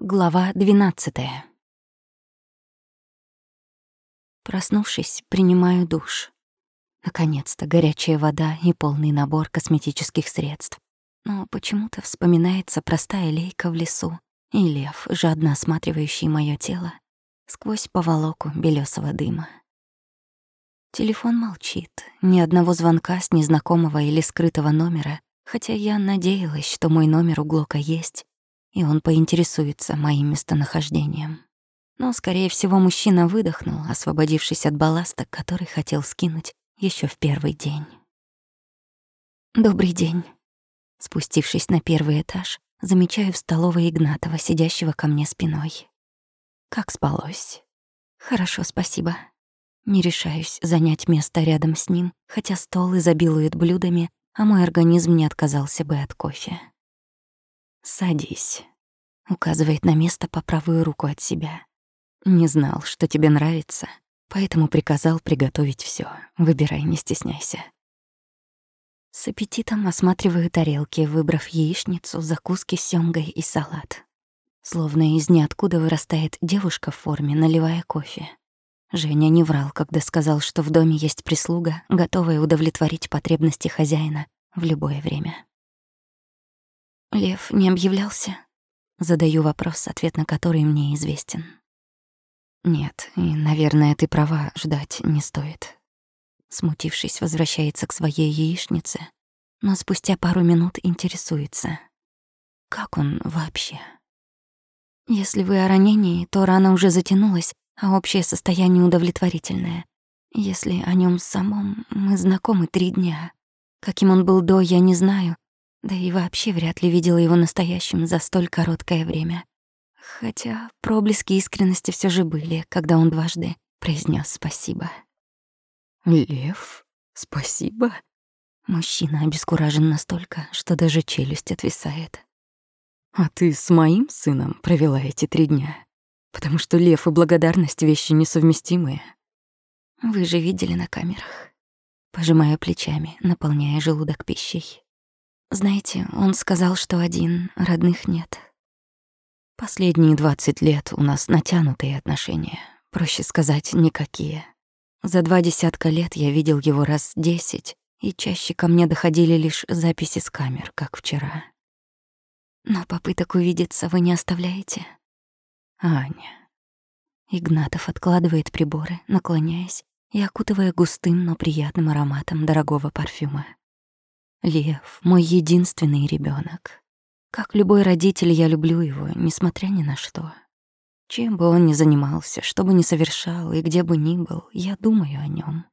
Глава 12. Проснувшись, принимаю душ. Наконец-то горячая вода и полный набор косметических средств. Но почему-то вспоминается простая лейка в лесу и лев, жадно осматривающий моё тело сквозь поволоку белёсого дыма. Телефон молчит, ни одного звонка с незнакомого или скрытого номера, хотя я надеялась, что мой номер у Глока есть, и он поинтересуется моим местонахождением. Но, скорее всего, мужчина выдохнул, освободившись от балласта, который хотел скинуть еще в первый день. «Добрый день». Спустившись на первый этаж, замечаю в столовой Игнатова, сидящего ко мне спиной. «Как спалось?» «Хорошо, спасибо». Не решаюсь занять место рядом с ним, хотя стол изобилует блюдами, а мой организм не отказался бы от кофе. «Садись», — указывает на место по правую руку от себя. «Не знал, что тебе нравится, поэтому приказал приготовить все. Выбирай, не стесняйся». С аппетитом осматриваю тарелки, выбрав яичницу, закуски с сёмгой и салат. Словно из ниоткуда вырастает девушка в форме, наливая кофе. Женя не врал, когда сказал, что в доме есть прислуга, готовая удовлетворить потребности хозяина в любое время. Лев не объявлялся? Задаю вопрос, ответ на который мне известен. Нет, и, наверное, ты права, ждать не стоит. Смутившись, возвращается к своей яичнице, но спустя пару минут интересуется. Как он вообще? Если вы о ранении, то рана уже затянулась, а общее состояние удовлетворительное. Если о нем самом мы знакомы три дня. Каким он был до, я не знаю, да и вообще вряд ли видела его настоящим за столь короткое время. Хотя проблески искренности все же были, когда он дважды произнес спасибо. «Лев, спасибо?» Мужчина обескуражен настолько, что даже челюсть отвисает. «А ты с моим сыном провела эти три дня? Потому что лев и благодарность — вещи несовместимые». «Вы же видели на камерах». Пожимаю плечами, наполняя желудок пищей. Знаете, он сказал, что один, родных нет. Последние двадцать лет у нас натянутые отношения, проще сказать, никакие. За два десятка лет я видел его раз десять, и чаще ко мне доходили лишь записи с камер, как вчера. Но попыток увидеться вы не оставляете? Аня. Игнатов откладывает приборы, наклоняясь и окутывая густым, но приятным ароматом дорогого парфюма. Лев — мой единственный ребенок. Как любой родитель, я люблю его, несмотря ни на что. Чем бы он ни занимался, что бы ни совершал и где бы ни был, я думаю о нем.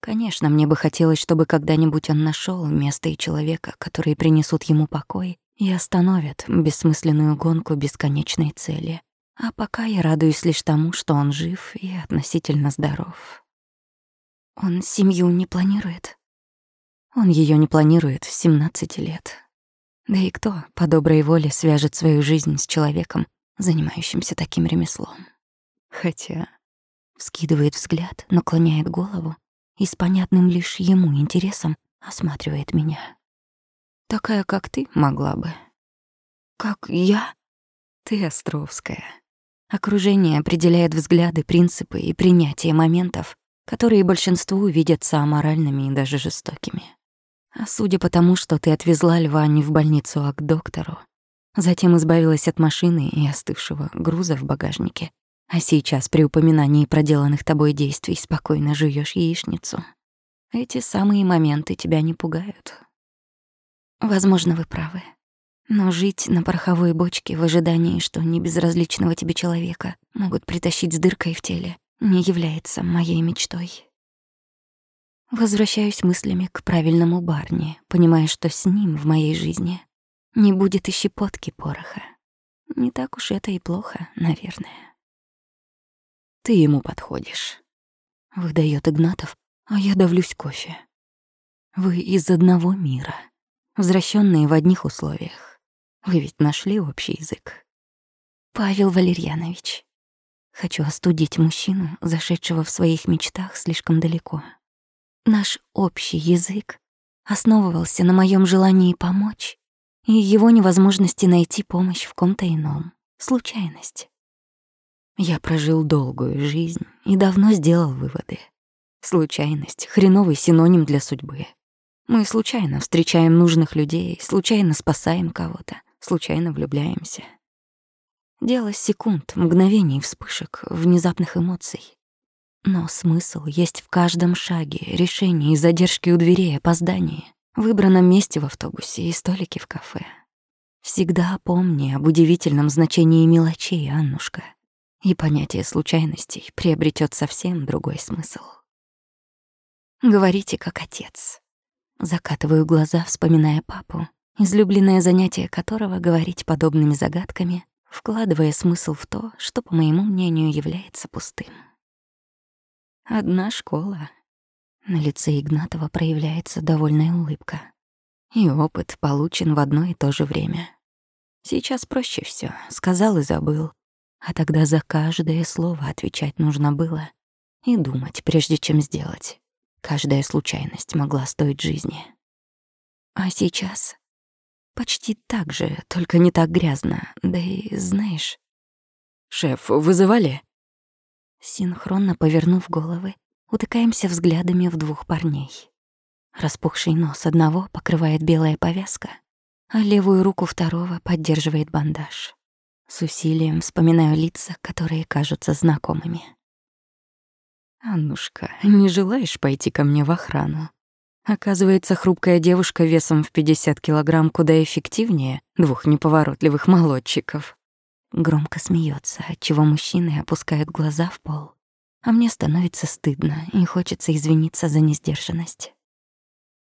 Конечно, мне бы хотелось, чтобы когда-нибудь он нашел место и человека, которые принесут ему покой и остановят бессмысленную гонку бесконечной цели. А пока я радуюсь лишь тому, что он жив и относительно здоров. Он семью не планирует? Он ее не планирует с 17 лет. Да и кто по доброй воле свяжет свою жизнь с человеком, занимающимся таким ремеслом? Хотя вскидывает взгляд, наклоняет голову и с понятным лишь ему интересом осматривает меня. Такая, как ты, могла бы. Как я? Ты Островская. Окружение определяет взгляды, принципы и принятие моментов, которые большинству видятся аморальными и даже жестокими. А судя по тому, что ты отвезла льва не в больницу, а к доктору, затем избавилась от машины и остывшего груза в багажнике, а сейчас при упоминании проделанных тобой действий спокойно жуешь яичницу. Эти самые моменты тебя не пугают. Возможно, вы правы. Но жить на пороховой бочке в ожидании, что небезразличного тебе человека могут притащить с дыркой в теле, не является моей мечтой. Возвращаюсь мыслями к правильному Барни, понимая, что с ним в моей жизни не будет и щепотки пороха. Не так уж это и плохо, наверное. Ты ему подходишь. Выдаёт Игнатов, а я давлюсь кофе. Вы из одного мира, возвращенные в одних условиях. Вы ведь нашли общий язык. Павел Валерьянович. Хочу остудить мужчину, зашедшего в своих мечтах слишком далеко. Наш общий язык основывался на моем желании помочь и его невозможности найти помощь в ком-то ином, Случайность. Я прожил долгую жизнь и давно сделал выводы. Случайность — хреновый синоним для судьбы. Мы случайно встречаем нужных людей, случайно спасаем кого-то, случайно влюбляемся. Дело секунд, мгновений, вспышек, внезапных эмоций. Но смысл есть в каждом шаге, решении, задержке у дверей, опоздании, выбранном месте в автобусе и столике в кафе. Всегда помни об удивительном значении мелочей, Аннушка, и понятие случайностей приобретет совсем другой смысл. Говорите как отец. Закатываю глаза, вспоминая папу, излюбленное занятие которого — говорить подобными загадками, вкладывая смысл в то, что, по моему мнению, является пустым. Одна школа. На лице Игнатова проявляется довольная улыбка. И опыт получен в одно и то же время. Сейчас проще все, сказал и забыл. А тогда за каждое слово отвечать нужно было и думать, прежде чем сделать. Каждая случайность могла стоить жизни. А сейчас почти так же, только не так грязно. Да и знаешь... «Шеф, вызывали?» Синхронно повернув головы, утыкаемся взглядами в двух парней. Распухший нос одного покрывает белая повязка, а левую руку второго поддерживает бандаж. С усилием вспоминаю лица, которые кажутся знакомыми. «Аннушка, не желаешь пойти ко мне в охрану?» Оказывается, хрупкая девушка весом в 50 килограмм куда эффективнее двух неповоротливых молодчиков. Громко смеется, отчего мужчины опускают глаза в пол. А мне становится стыдно и хочется извиниться за несдержанность.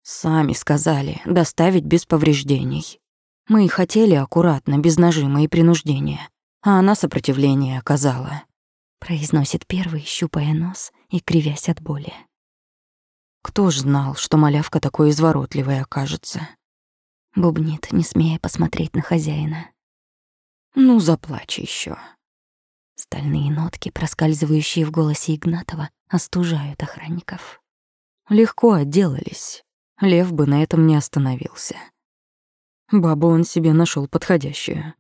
Сами сказали, доставить без повреждений. Мы и хотели аккуратно, без нажима и принуждения, а она сопротивление оказала. Произносит первый, щупая нос и кривясь от боли. Кто ж знал, что малявка такой изворотливой окажется? Бубнит, не смея посмотреть на хозяина. Ну, заплачь еще. Стальные нотки, проскальзывающие в голосе Игнатова, остужают охранников. Легко отделались. Лев бы на этом не остановился. Бабу он себе нашел подходящую.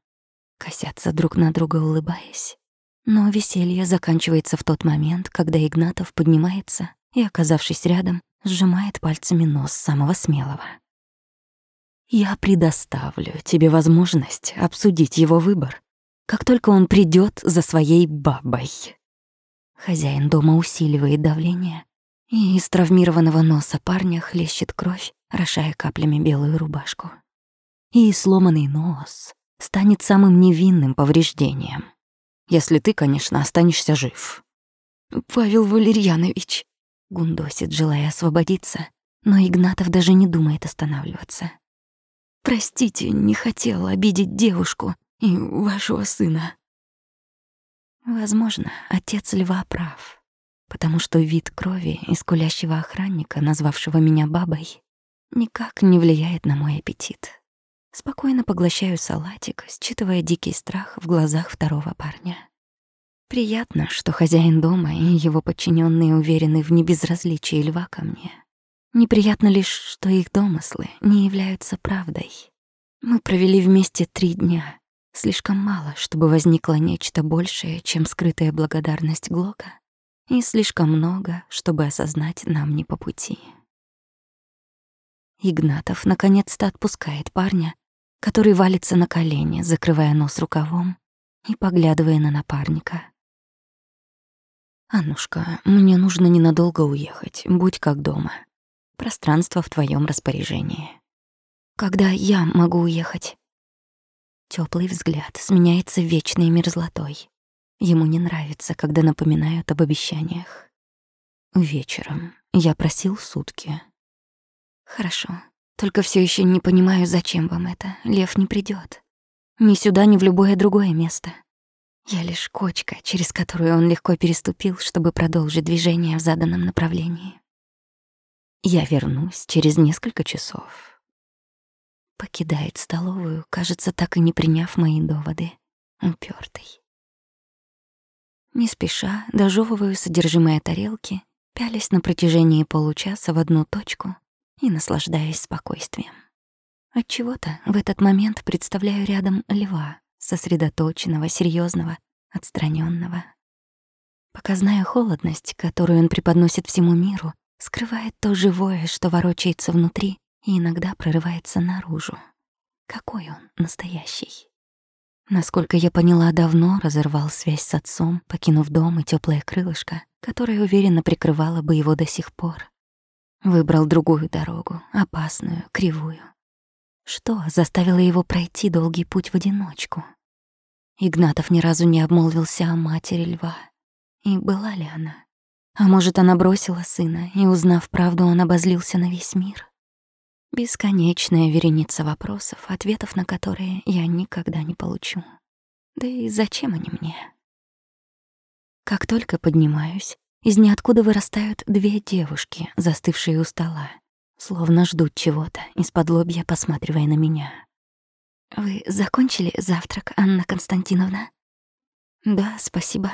Косятся друг на друга, улыбаясь. Но веселье заканчивается в тот момент, когда Игнатов поднимается и, оказавшись рядом, сжимает пальцами нос самого смелого. «Я предоставлю тебе возможность обсудить его выбор, как только он придет за своей бабой». Хозяин дома усиливает давление, и из травмированного носа парня хлещет кровь, рошая каплями белую рубашку. И сломанный нос станет самым невинным повреждением. Если ты, конечно, останешься жив. Павел Валерьянович, гундосит, желая освободиться, но Игнатов даже не думает останавливаться. Простите, не хотел обидеть девушку и вашего сына. Возможно, отец Льва прав, потому что вид крови искулящего охранника, назвавшего меня бабой, никак не влияет на мой аппетит. Спокойно поглощаю салатик, считывая дикий страх в глазах второго парня. Приятно, что хозяин дома и его подчиненные уверены в небезразличии льва ко мне. Неприятно лишь, что их домыслы не являются правдой. Мы провели вместе три дня. Слишком мало, чтобы возникло нечто большее, чем скрытая благодарность Глока, и слишком много, чтобы осознать нам не по пути. Игнатов наконец-то отпускает парня, который валится на колени, закрывая нос рукавом и поглядывая на напарника. «Аннушка, мне нужно ненадолго уехать, будь как дома. Пространство в твоем распоряжении». «Когда я могу уехать?» Теплый взгляд сменяется вечной мерзлотой. Ему не нравится, когда напоминают об обещаниях. Вечером. Я просил сутки. Хорошо. Только все еще не понимаю, зачем вам это. Лев не придет. Ни сюда, ни в любое другое место. Я лишь кочка, через которую он легко переступил, чтобы продолжить движение в заданном направлении. Я вернусь через несколько часов. Покидает столовую, кажется, так и не приняв мои доводы. Упертый. Не спеша дожевываю содержимое тарелки, пялясь на протяжении получаса в одну точку и наслаждаясь спокойствием. Отчего-то в этот момент представляю рядом льва, сосредоточенного, серьезного, отстраненного. Показная холодность, которую он преподносит всему миру, скрывает то живое, что ворочается внутри и иногда прорывается наружу. Какой он настоящий. Насколько я поняла, давно разорвал связь с отцом, покинув дом и теплое крылышко, которое уверенно прикрывало бы его до сих пор. Выбрал другую дорогу, опасную, кривую. Что заставило его пройти долгий путь в одиночку? Игнатов ни разу не обмолвился о матери льва. И была ли она? А может, она бросила сына, и, узнав правду, он обозлился на весь мир? Бесконечная вереница вопросов, ответов на которые я никогда не получу. Да и зачем они мне? Как только поднимаюсь, из ниоткуда вырастают две девушки, застывшие у стола, словно ждут чего-то, из-под лобья посматривая на меня. «Вы закончили завтрак, Анна Константиновна?» «Да, спасибо»,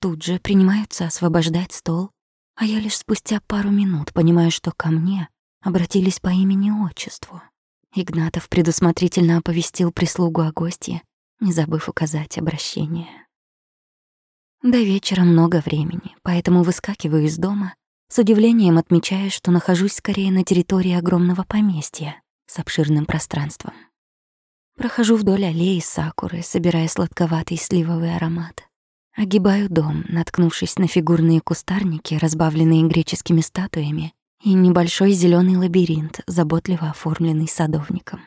Тут же принимаются освобождать стол, а я лишь спустя пару минут понимаю, что ко мне обратились по имени-отчеству. Игнатов предусмотрительно оповестил прислугу о гостье, не забыв указать обращение. До вечера много времени, поэтому выскакиваю из дома, с удивлением отмечая, что нахожусь скорее на территории огромного поместья с обширным пространством. Прохожу вдоль аллеи сакуры, собирая сладковатый сливовый аромат. Огибаю дом, наткнувшись на фигурные кустарники, разбавленные греческими статуями, и небольшой зеленый лабиринт, заботливо оформленный садовником.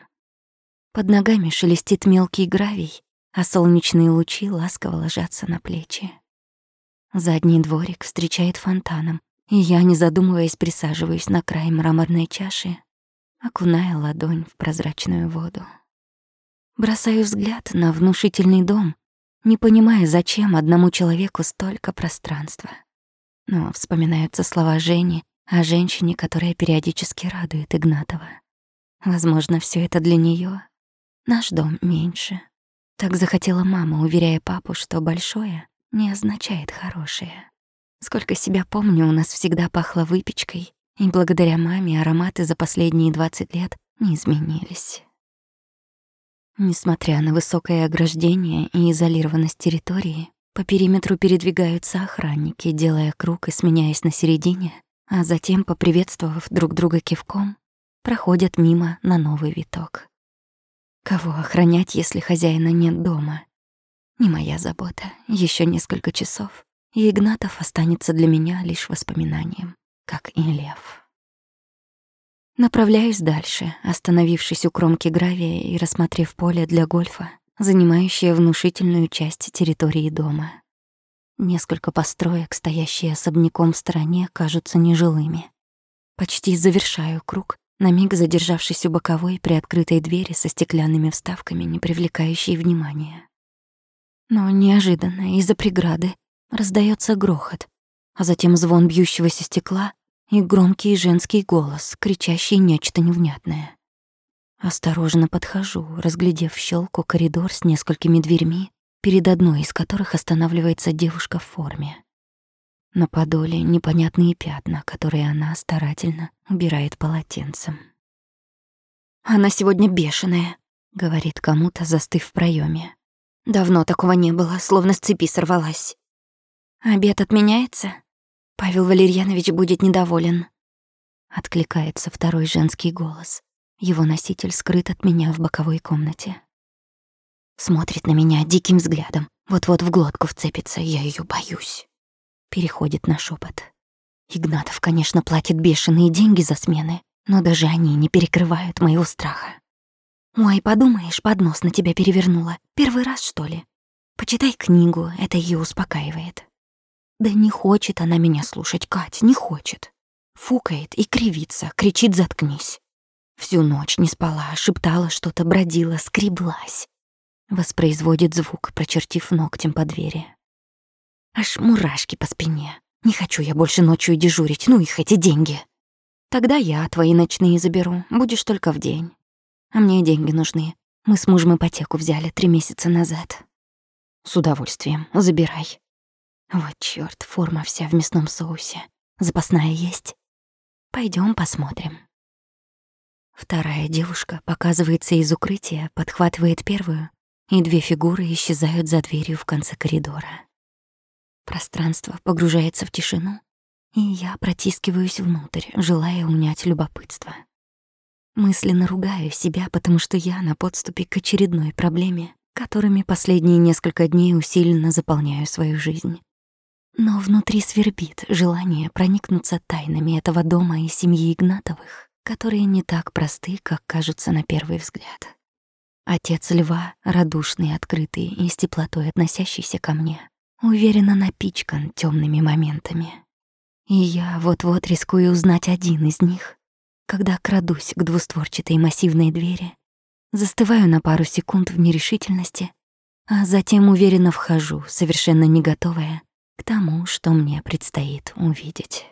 Под ногами шелестит мелкий гравий, а солнечные лучи ласково ложатся на плечи. Задний дворик встречает фонтаном, и я, не задумываясь, присаживаюсь на край мраморной чаши, окуная ладонь в прозрачную воду. Бросаю взгляд на внушительный дом, не понимая, зачем одному человеку столько пространства. Но вспоминаются слова Жени о женщине, которая периодически радует Игнатова. Возможно, все это для нее. Наш дом меньше. Так захотела мама, уверяя папу, что большое не означает хорошее. Сколько себя помню, у нас всегда пахло выпечкой, и благодаря маме ароматы за последние 20 лет не изменились. Несмотря на высокое ограждение и изолированность территории, по периметру передвигаются охранники, делая круг и сменяясь на середине, а затем, поприветствовав друг друга кивком, проходят мимо на новый виток. Кого охранять, если хозяина нет дома? Не моя забота. Еще несколько часов, и Игнатов останется для меня лишь воспоминанием, как и лев. Направляюсь дальше, остановившись у кромки гравия и рассмотрев поле для гольфа, занимающее внушительную часть территории дома. Несколько построек, стоящие особняком в стороне, кажутся нежилыми. Почти завершаю круг, на миг задержавшись у боковой приоткрытой двери со стеклянными вставками, не привлекающей внимания. Но неожиданно из-за преграды раздается грохот, а затем звон бьющегося стекла и громкий женский голос, кричащий нечто невнятное. Осторожно подхожу, разглядев щелку коридор с несколькими дверьми, перед одной из которых останавливается девушка в форме. На подоле непонятные пятна, которые она старательно убирает полотенцем. «Она сегодня бешеная», — говорит кому-то, застыв в проеме. «Давно такого не было, словно с цепи сорвалась». «Обед отменяется?» Павел Валерьянович будет недоволен. Откликается второй женский голос. Его носитель скрыт от меня в боковой комнате. Смотрит на меня диким взглядом. Вот-вот в глотку вцепится, я ее боюсь. Переходит на шепот. Игнатов, конечно, платит бешеные деньги за смены, но даже они не перекрывают моего страха. «Ой, подумаешь, поднос на тебя перевернула. Первый раз, что ли? Почитай книгу, это ее успокаивает». Да не хочет она меня слушать, Кать, не хочет. Фукает и кривится, кричит «заткнись». Всю ночь не спала, шептала что-то, бродила, скреблась. Воспроизводит звук, прочертив ногтем по двери. Аж мурашки по спине. Не хочу я больше ночью дежурить, ну их эти деньги. Тогда я твои ночные заберу, будешь только в день. А мне деньги нужны. Мы с мужем ипотеку взяли три месяца назад. С удовольствием, забирай. Вот чёрт, форма вся в мясном соусе. Запасная есть? Пойдём посмотрим. Вторая девушка показывается из укрытия, подхватывает первую и две фигуры исчезают за дверью в конце коридора. Пространство погружается в тишину, и я протискиваюсь внутрь, желая унять любопытство. Мысленно ругаю себя, потому что я на подступе к очередной проблеме, которыми последние несколько дней усиленно заполняю свою жизнь. Но внутри свербит желание проникнуться тайнами этого дома и семьи Игнатовых, которые не так просты, как кажутся на первый взгляд. Отец Льва, радушный, открытый и с теплотой относящийся ко мне, уверенно напичкан темными моментами. И я вот-вот рискую узнать один из них, когда крадусь к двустворчатой массивной двери, застываю на пару секунд в нерешительности, а затем уверенно вхожу, совершенно не готовая к тому, что мне предстоит увидеть.